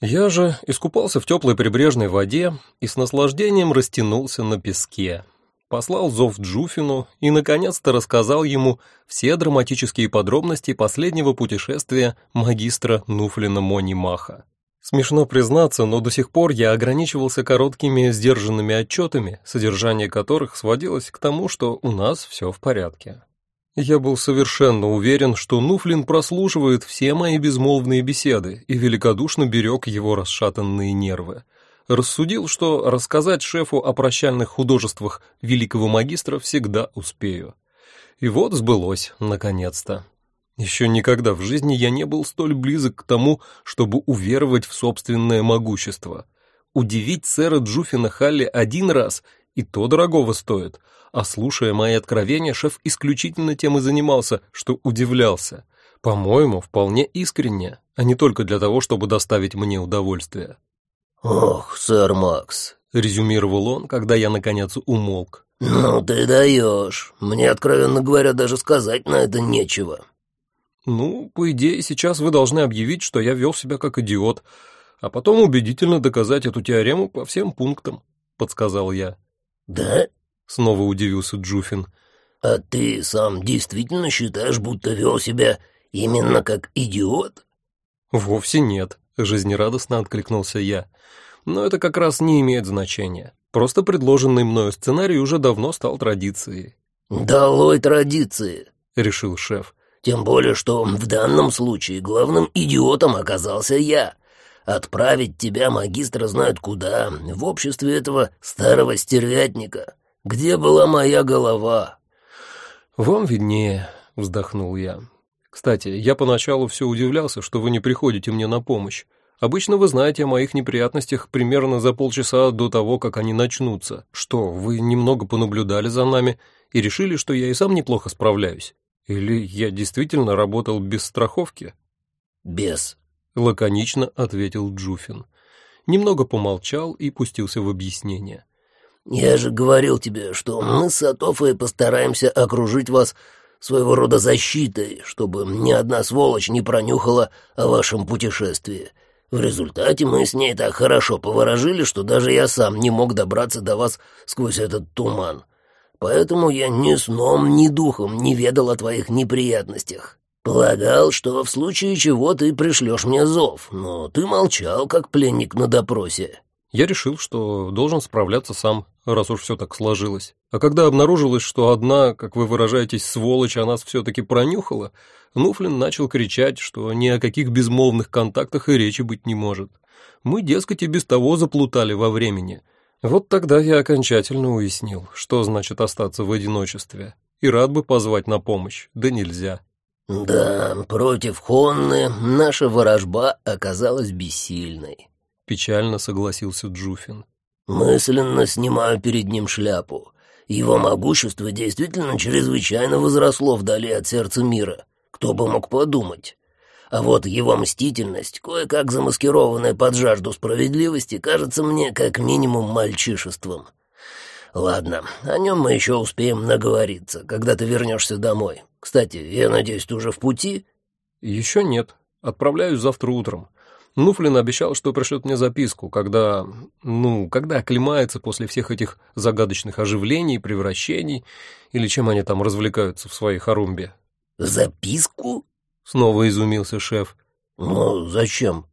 Я же искупался в теплой прибрежной воде и с наслаждением растянулся на песке. Послал зов Джуфину и, наконец-то, рассказал ему все драматические подробности последнего путешествия магистра Нуфлина Мони Маха. Смешно признаться, но до сих пор я ограничивался короткими сдержанными отчетами, содержание которых сводилось к тому, что у нас все в порядке. Я был совершенно уверен, что Нуфлин прослушивает все мои безмолвные беседы и великодушно берег его расшатанные нервы. Рассудил, что рассказать шефу о прощальных художествах великого магистра всегда успею. И вот сбылось, наконец-то. Еще никогда в жизни я не был столь близок к тому, чтобы уверовать в собственное могущество. Удивить сэра Джуфина Халли один раз и то дорогого стоит, а слушая мои откровения, шеф исключительно тем и занимался, что удивлялся. По-моему, вполне искренне, а не только для того, чтобы доставить мне удовольствие. «Ох, сэр Макс», — резюмировал он, когда я, наконец, умолк. «Ну ты даешь. Мне, откровенно говоря, даже сказать на это нечего». Ну, по идее, сейчас вы должны объявить, что я вел себя как идиот, а потом убедительно доказать эту теорему по всем пунктам, подсказал я. Да? Снова удивился Джуфин. А ты сам действительно считаешь, будто вел себя именно как идиот? Вовсе нет, жизнерадостно откликнулся я. Но это как раз не имеет значения. Просто предложенный мною сценарий уже давно стал традицией. «Долой традиции», — решил шеф. Тем более, что в данном случае главным идиотом оказался я. Отправить тебя, магистра, знают куда, в обществе этого старого стервятника. Где была моя голова?» «Вам виднее», — вздохнул я. «Кстати, я поначалу все удивлялся, что вы не приходите мне на помощь. Обычно вы знаете о моих неприятностях примерно за полчаса до того, как они начнутся. Что, вы немного понаблюдали за нами и решили, что я и сам неплохо справляюсь? Или я действительно работал без страховки? Без, лаконично ответил Джуфин. Немного помолчал и пустился в объяснение. Я же говорил тебе, что мы с Атофой постараемся окружить вас своего рода защитой, чтобы ни одна сволочь не пронюхала о вашем путешествии. В результате мы с ней так хорошо поворожили, что даже я сам не мог добраться до вас сквозь этот туман. Поэтому я ни сном, ни духом не ведал о твоих неприятностях. Полагал, что в случае чего ты пришлешь мне зов, но ты молчал, как пленник на допросе. Я решил, что должен справляться сам, раз уж все так сложилось. А когда обнаружилось, что одна, как вы выражаетесь, сволочь о нас все-таки пронюхала, Нуфлин начал кричать, что ни о каких безмолвных контактах и речи быть не может. Мы, дескать, и без того заплутали во времени — вот тогда я окончательно уяснил, что значит остаться в одиночестве, и рад бы позвать на помощь, да нельзя. «Да, против Хонны наша ворожба оказалась бессильной», — печально согласился Джуфин. «Мысленно снимаю перед ним шляпу. Его могущество действительно чрезвычайно возросло вдали от сердца мира. Кто бы мог подумать? А вот его мстительность, кое-как замаскированная под жажду справедливости, кажется мне как минимум мальчишеством. Ладно, о нем мы еще успеем наговориться, когда ты вернешься домой. Кстати, я надеюсь, ты уже в пути? Еще нет. Отправляюсь завтра утром. Нуфлин обещал, что пришлет мне записку, когда, ну, когда оклемается после всех этих загадочных оживлений, превращений, или чем они там развлекаются в своей хорумбе. «Записку?» Снова изумился шеф. «Ну, зачем?»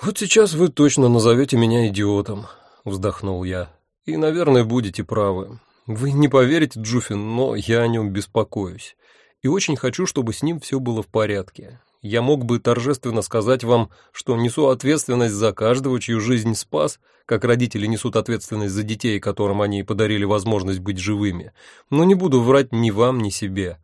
«Вот сейчас вы точно назовете меня идиотом», — вздохнул я. «И, наверное, будете правы. Вы не поверите, Джуфин, но я о нем беспокоюсь. И очень хочу, чтобы с ним все было в порядке. Я мог бы торжественно сказать вам, что несу ответственность за каждого, чью жизнь спас, как родители несут ответственность за детей, которым они подарили возможность быть живыми. Но не буду врать ни вам, ни себе.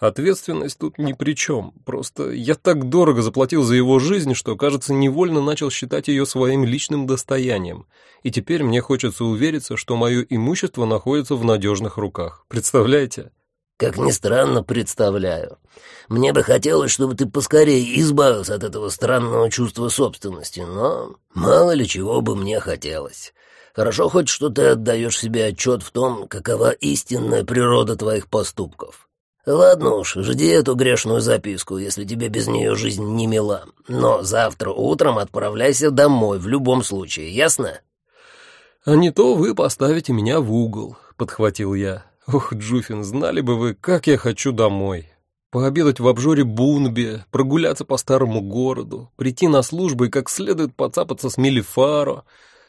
Ответственность тут ни при чем. Просто я так дорого заплатил за его жизнь, что, кажется, невольно начал считать ее своим личным достоянием. И теперь мне хочется увериться, что мое имущество находится в надежных руках. Представляете? Как ни странно, представляю. Мне бы хотелось, чтобы ты поскорее избавился от этого странного чувства собственности, но мало ли чего бы мне хотелось. Хорошо хоть, что ты отдаешь себе отчет в том, какова истинная природа твоих поступков. «Ладно уж, жди эту грешную записку, если тебе без нее жизнь не мила. Но завтра утром отправляйся домой в любом случае, ясно?» «А не то вы поставите меня в угол», — подхватил я. «Ох, Джуфин, знали бы вы, как я хочу домой. Пообедать в обжоре Бунби, прогуляться по старому городу, прийти на службу и как следует поцапаться с Мелифаро.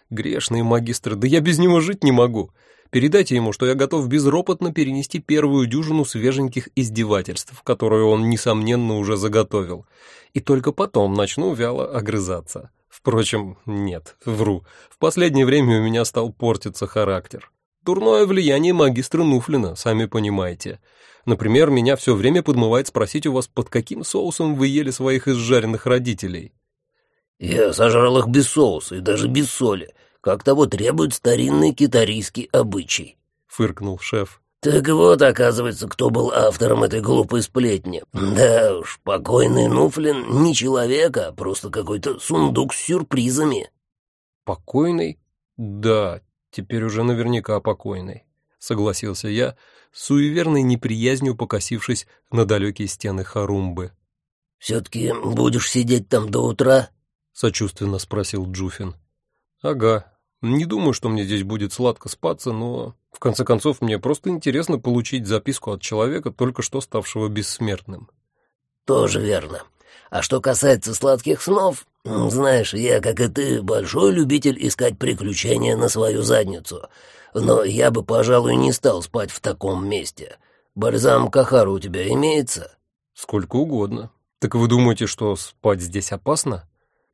Грешные магистры, да я без него жить не могу. Передайте ему, что я готов безропотно перенести первую дюжину свеженьких издевательств, которую он, несомненно, уже заготовил, и только потом начну вяло огрызаться. Впрочем, нет, вру. В последнее время у меня стал портиться характер. Дурное влияние магистра Нуфлина, сами понимаете. Например, меня все время подмывает спросить у вас, под каким соусом вы ели своих изжаренных родителей. Я сожрал их без соуса и даже без соли как того требует старинный китарийский обычай», — фыркнул шеф. «Так вот, оказывается, кто был автором этой глупой сплетни. Да уж, покойный Нуфлин не человек, а просто какой-то сундук с сюрпризами». «Покойный? Да, теперь уже наверняка покойный», — согласился я, суеверной неприязнью покосившись на далекие стены Харумбы. «Все-таки будешь сидеть там до утра?» — сочувственно спросил Джуфин. «Ага, не думаю, что мне здесь будет сладко спаться, но, в конце концов, мне просто интересно получить записку от человека, только что ставшего бессмертным». «Тоже верно. А что касается сладких снов, знаешь, я, как и ты, большой любитель искать приключения на свою задницу, но я бы, пожалуй, не стал спать в таком месте. Бальзам Кахару у тебя имеется?» «Сколько угодно. Так вы думаете, что спать здесь опасно?»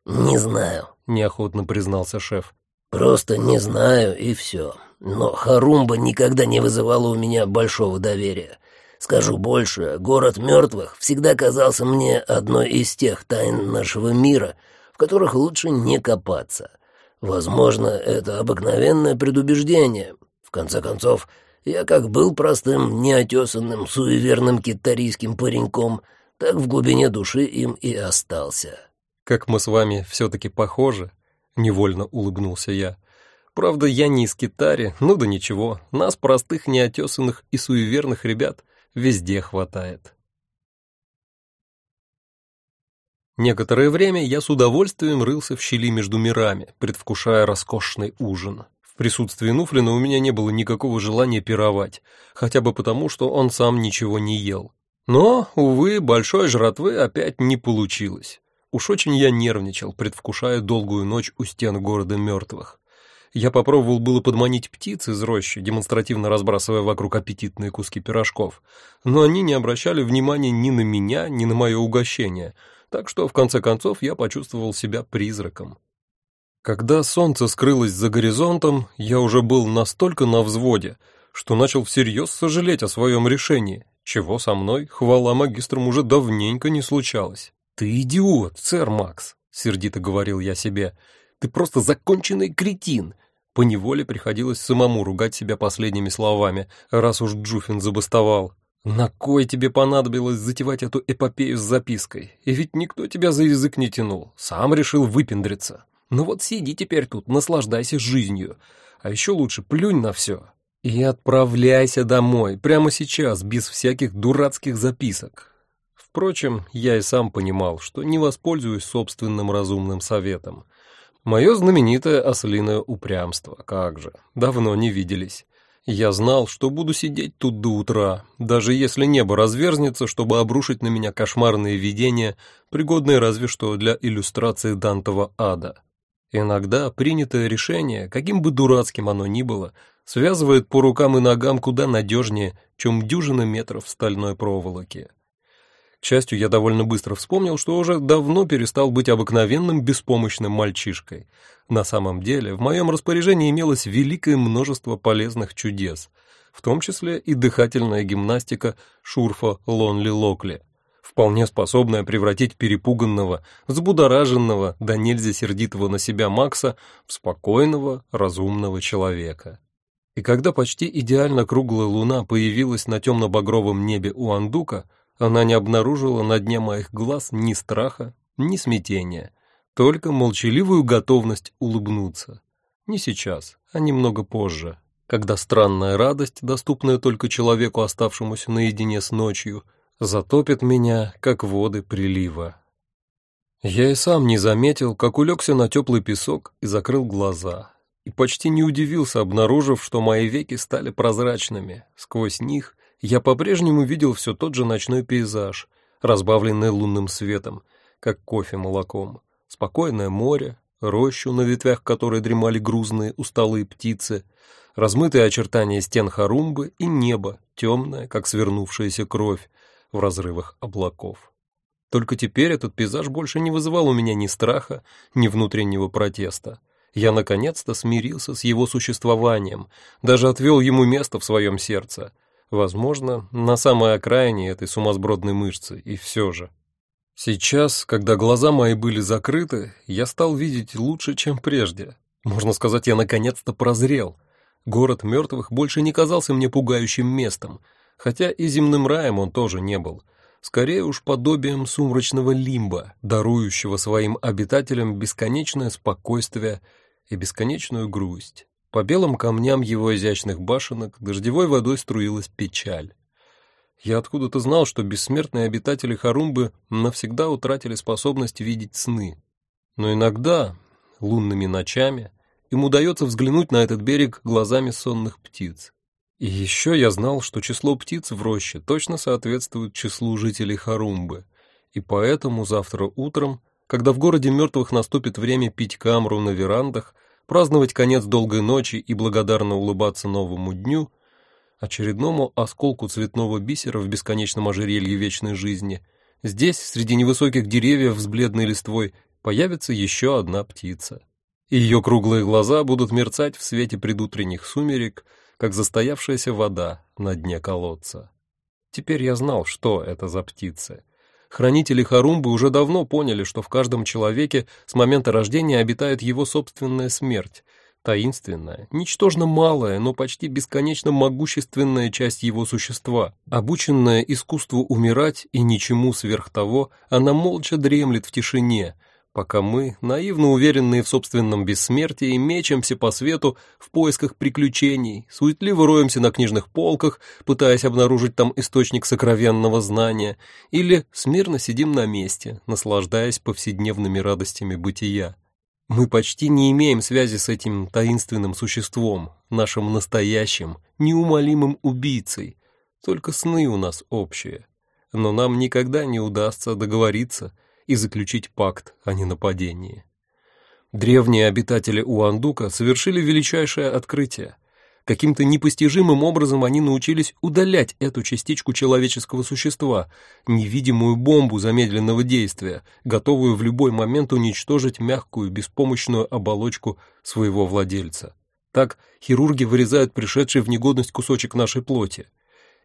«Не знаю», — неохотно признался шеф. «Просто не знаю, и все. Но Харумба никогда не вызывала у меня большого доверия. Скажу больше, город мертвых всегда казался мне одной из тех тайн нашего мира, в которых лучше не копаться. Возможно, это обыкновенное предубеждение. В конце концов, я как был простым, неотесанным, суеверным китарийским пареньком, так в глубине души им и остался». «Как мы с вами все-таки похожи», Невольно улыбнулся я. Правда, я не из Китари, ну да ничего, нас, простых, неотесанных и суеверных ребят, везде хватает. Некоторое время я с удовольствием рылся в щели между мирами, предвкушая роскошный ужин. В присутствии Нуфлина у меня не было никакого желания пировать, хотя бы потому, что он сам ничего не ел. Но, увы, большой жратвы опять не получилось. Уж очень я нервничал, предвкушая долгую ночь у стен города мертвых. Я попробовал было подманить птиц из рощи, демонстративно разбрасывая вокруг аппетитные куски пирожков, но они не обращали внимания ни на меня, ни на мое угощение, так что в конце концов я почувствовал себя призраком. Когда солнце скрылось за горизонтом, я уже был настолько на взводе, что начал всерьез сожалеть о своем решении, чего со мной, хвала магистрам, уже давненько не случалось. «Ты идиот, сэр Макс», — сердито говорил я себе. «Ты просто законченный кретин». Поневоле приходилось самому ругать себя последними словами, раз уж Джуфин забастовал. «На кой тебе понадобилось затевать эту эпопею с запиской? И ведь никто тебя за язык не тянул, сам решил выпендриться. Ну вот сиди теперь тут, наслаждайся жизнью. А еще лучше плюнь на все. И отправляйся домой, прямо сейчас, без всяких дурацких записок. Впрочем, я и сам понимал, что не воспользуюсь собственным разумным советом. Мое знаменитое ослиное упрямство, как же, давно не виделись. Я знал, что буду сидеть тут до утра, даже если небо разверзнется, чтобы обрушить на меня кошмарные видения, пригодные разве что для иллюстрации Дантова ада. Иногда принятое решение, каким бы дурацким оно ни было, связывает по рукам и ногам куда надежнее, чем дюжина метров стальной проволоки. К счастью, я довольно быстро вспомнил, что уже давно перестал быть обыкновенным беспомощным мальчишкой. На самом деле, в моем распоряжении имелось великое множество полезных чудес, в том числе и дыхательная гимнастика Шурфа Лонли Локли, вполне способная превратить перепуганного, взбудораженного, да нельзя сердитого на себя Макса в спокойного, разумного человека. И когда почти идеально круглая луна появилась на темно-багровом небе у Андука, она не обнаружила на дне моих глаз ни страха, ни смятения, только молчаливую готовность улыбнуться. Не сейчас, а немного позже. когда странная радость, доступная только человеку, оставшемуся наедине с ночью, затопит меня, как воды прилива. Я и сам не заметил, как улегся на теплый песок и закрыл глаза, и почти не удивился, обнаружив, что мои веки стали прозрачными. Сквозь них я по-прежнему видел все тот же ночной пейзаж, разбавленный лунным светом, как кофе молоком, спокойное море, рощу, на ветвях которой дремали грузные усталые птицы, размытые очертания стен Харумбы и небо, темное, как свернувшаяся кровь в разрывах облаков. Только теперь этот пейзаж больше не вызывал у меня ни страха, ни внутреннего протеста. Я наконец-то смирился с его существованием, даже отвел ему место в своем сердце. Возможно, на самой окраине этой сумасбродной мышцы, и все же. Сейчас, когда глаза мои были закрыты, я стал видеть лучше, чем прежде. Можно сказать, я наконец-то прозрел. Город мертвых больше не казался мне пугающим местом, хотя и земным раем он тоже не был. Скорее уж подобием сумрачного лимба, дарующего своим обитателям бесконечное спокойствие и бесконечную грусть. По белым камням его изящных башенок дождевой водой струилась печаль. Я откуда-то знал, что бессмертные обитатели Харумбы навсегда утратили способность видеть сны. Но иногда, лунными ночами, им удается взглянуть на этот берег глазами сонных птиц. И еще я знал, что число птиц в роще точно соответствует числу жителей Харумбы, и поэтому завтра утром, когда в городе мертвых наступит время пить камру на верандах, праздновать конец долгой ночи и благодарно улыбаться новому дню, очередному осколку цветного бисера в бесконечном ожерелье вечной жизни, здесь, среди невысоких деревьев с бледной листвой, появится еще одна птица. И ее круглые глаза будут мерцать в свете предутренних сумерек, как застоявшаяся вода на дне колодца. Теперь я знал, что это за птицы. Хранители Харумбы уже давно поняли, что в каждом человеке с момента рождения обитает его собственная смерть, таинственная, ничтожно малая, но почти бесконечно могущественная часть его существа. Обученная искусству умирать и ничему сверх того, она молча дремлет в тишине, пока мы, наивно уверенные в собственном бессмертии, мечемся по свету в поисках приключений, суетливо роемся на книжных полках, пытаясь обнаружить там источник сокровенного знания, или смирно сидим на месте, наслаждаясь повседневными радостями бытия. Мы почти не имеем связи с этим таинственным существом, нашим настоящим, неумолимым убийцей. Только сны у нас общие. Но нам никогда не удастся договориться и заключить пакт о ненападении. Древние обитатели Уандука совершили величайшее открытие — Каким-то непостижимым образом они научились удалять эту частичку человеческого существа, невидимую бомбу замедленного действия, готовую в любой момент уничтожить мягкую, беспомощную оболочку своего владельца. Так хирурги вырезают пришедший в негодность кусочек нашей плоти.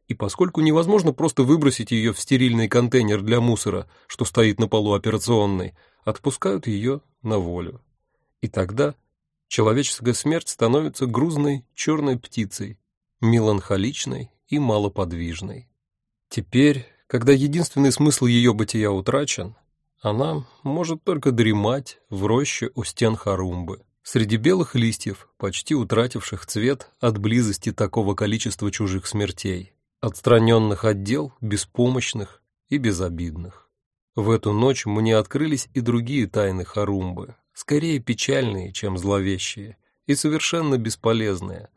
И поскольку невозможно просто выбросить ее в стерильный контейнер для мусора, что стоит на полу операционной, отпускают ее на волю. И тогда человеческая смерть становится грузной черной птицей, меланхоличной и малоподвижной. Теперь, когда единственный смысл ее бытия утрачен, она может только дремать в роще у стен Харумбы, среди белых листьев, почти утративших цвет от близости такого количества чужих смертей, отстраненных от дел, беспомощных и безобидных. В эту ночь мне открылись и другие тайны Харумбы, скорее печальные, чем зловещие, и совершенно бесполезные.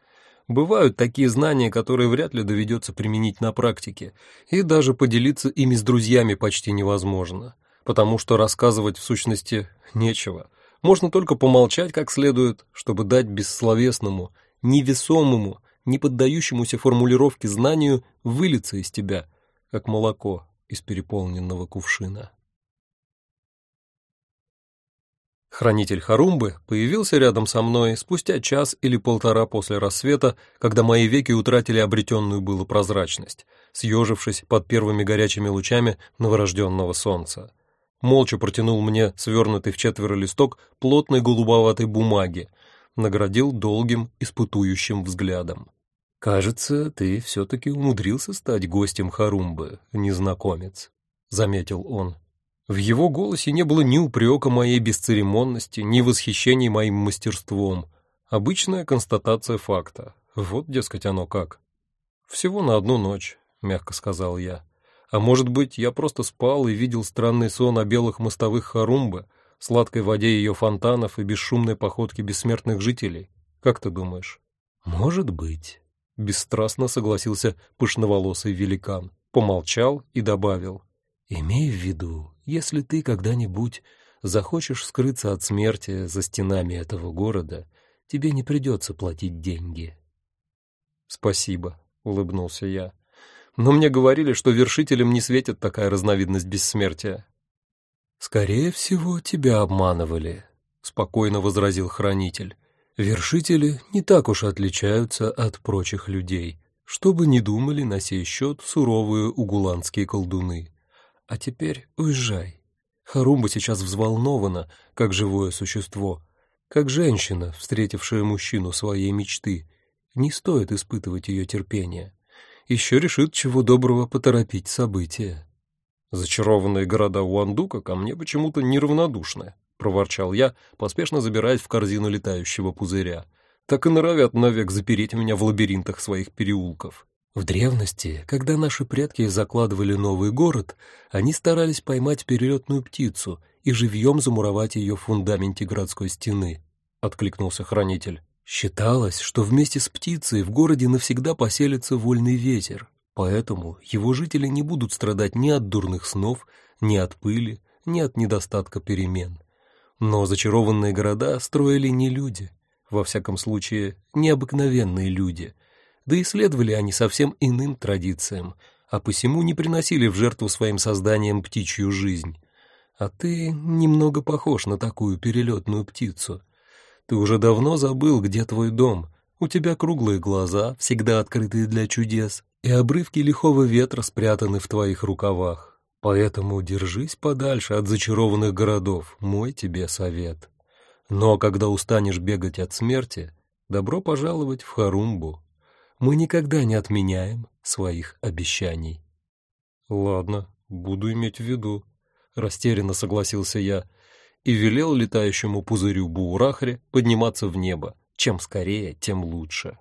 Бывают такие знания, которые вряд ли доведется применить на практике, и даже поделиться ими с друзьями почти невозможно, потому что рассказывать в сущности нечего. Можно только помолчать как следует, чтобы дать бессловесному, невесомому, не поддающемуся формулировке знанию вылиться из тебя, как молоко из переполненного кувшина. Хранитель Харумбы появился рядом со мной спустя час или полтора после рассвета, когда мои веки утратили обретенную было прозрачность, съежившись под первыми горячими лучами новорожденного солнца. Молча протянул мне свернутый в четверо листок плотной голубоватой бумаги, наградил долгим, испытующим взглядом. «Кажется, ты все-таки умудрился стать гостем Харумбы, незнакомец», — заметил он. В его голосе не было ни упрека моей бесцеремонности, ни восхищения моим мастерством. Обычная констатация факта. Вот, дескать, оно как. Всего на одну ночь, мягко сказал я. А может быть, я просто спал и видел странный сон о белых мостовых Харумбы, сладкой воде ее фонтанов и бесшумной походке бессмертных жителей. Как ты думаешь? Может быть, бесстрастно согласился пышноволосый великан, помолчал и добавил: Имей в виду, если ты когда-нибудь захочешь скрыться от смерти за стенами этого города, тебе не придется платить деньги. Спасибо, улыбнулся я. Но мне говорили, что вершителям не светит такая разновидность бессмертия. Скорее всего, тебя обманывали, спокойно возразил хранитель. Вершители не так уж отличаются от прочих людей, что бы ни думали на сей счет суровые угуланские колдуны. А теперь уезжай. Харумба сейчас взволнована, как живое существо, как женщина, встретившая мужчину своей мечты. Не стоит испытывать ее терпение. Еще решит, чего доброго, поторопить события. Зачарованные города Уандука ко мне почему-то неравнодушны, проворчал я, поспешно забираясь в корзину летающего пузыря. Так и норовят навек запереть меня в лабиринтах своих переулков. В древности, когда наши предки закладывали новый город, они старались поймать перелетную птицу и живьем замуровать ее в фундаменте городской стены, — откликнулся хранитель. Считалось, что вместе с птицей в городе навсегда поселится вольный ветер, поэтому его жители не будут страдать ни от дурных снов, ни от пыли, ни от недостатка перемен. Но зачарованные города строили не люди, во всяком случае, необыкновенные люди — да и следовали они совсем иным традициям, а посему не приносили в жертву своим созданиям птичью жизнь. А ты немного похож на такую перелетную птицу. Ты уже давно забыл, где твой дом. У тебя круглые глаза, всегда открытые для чудес, и обрывки лихого ветра спрятаны в твоих рукавах. Поэтому держись подальше от зачарованных городов, мой тебе совет. Но когда устанешь бегать от смерти, добро пожаловать в Харумбу мы никогда не отменяем своих обещаний. Ладно, буду иметь в виду, растерянно согласился я и велел летающему пузырю Буурахре подниматься в небо. Чем скорее, тем лучше.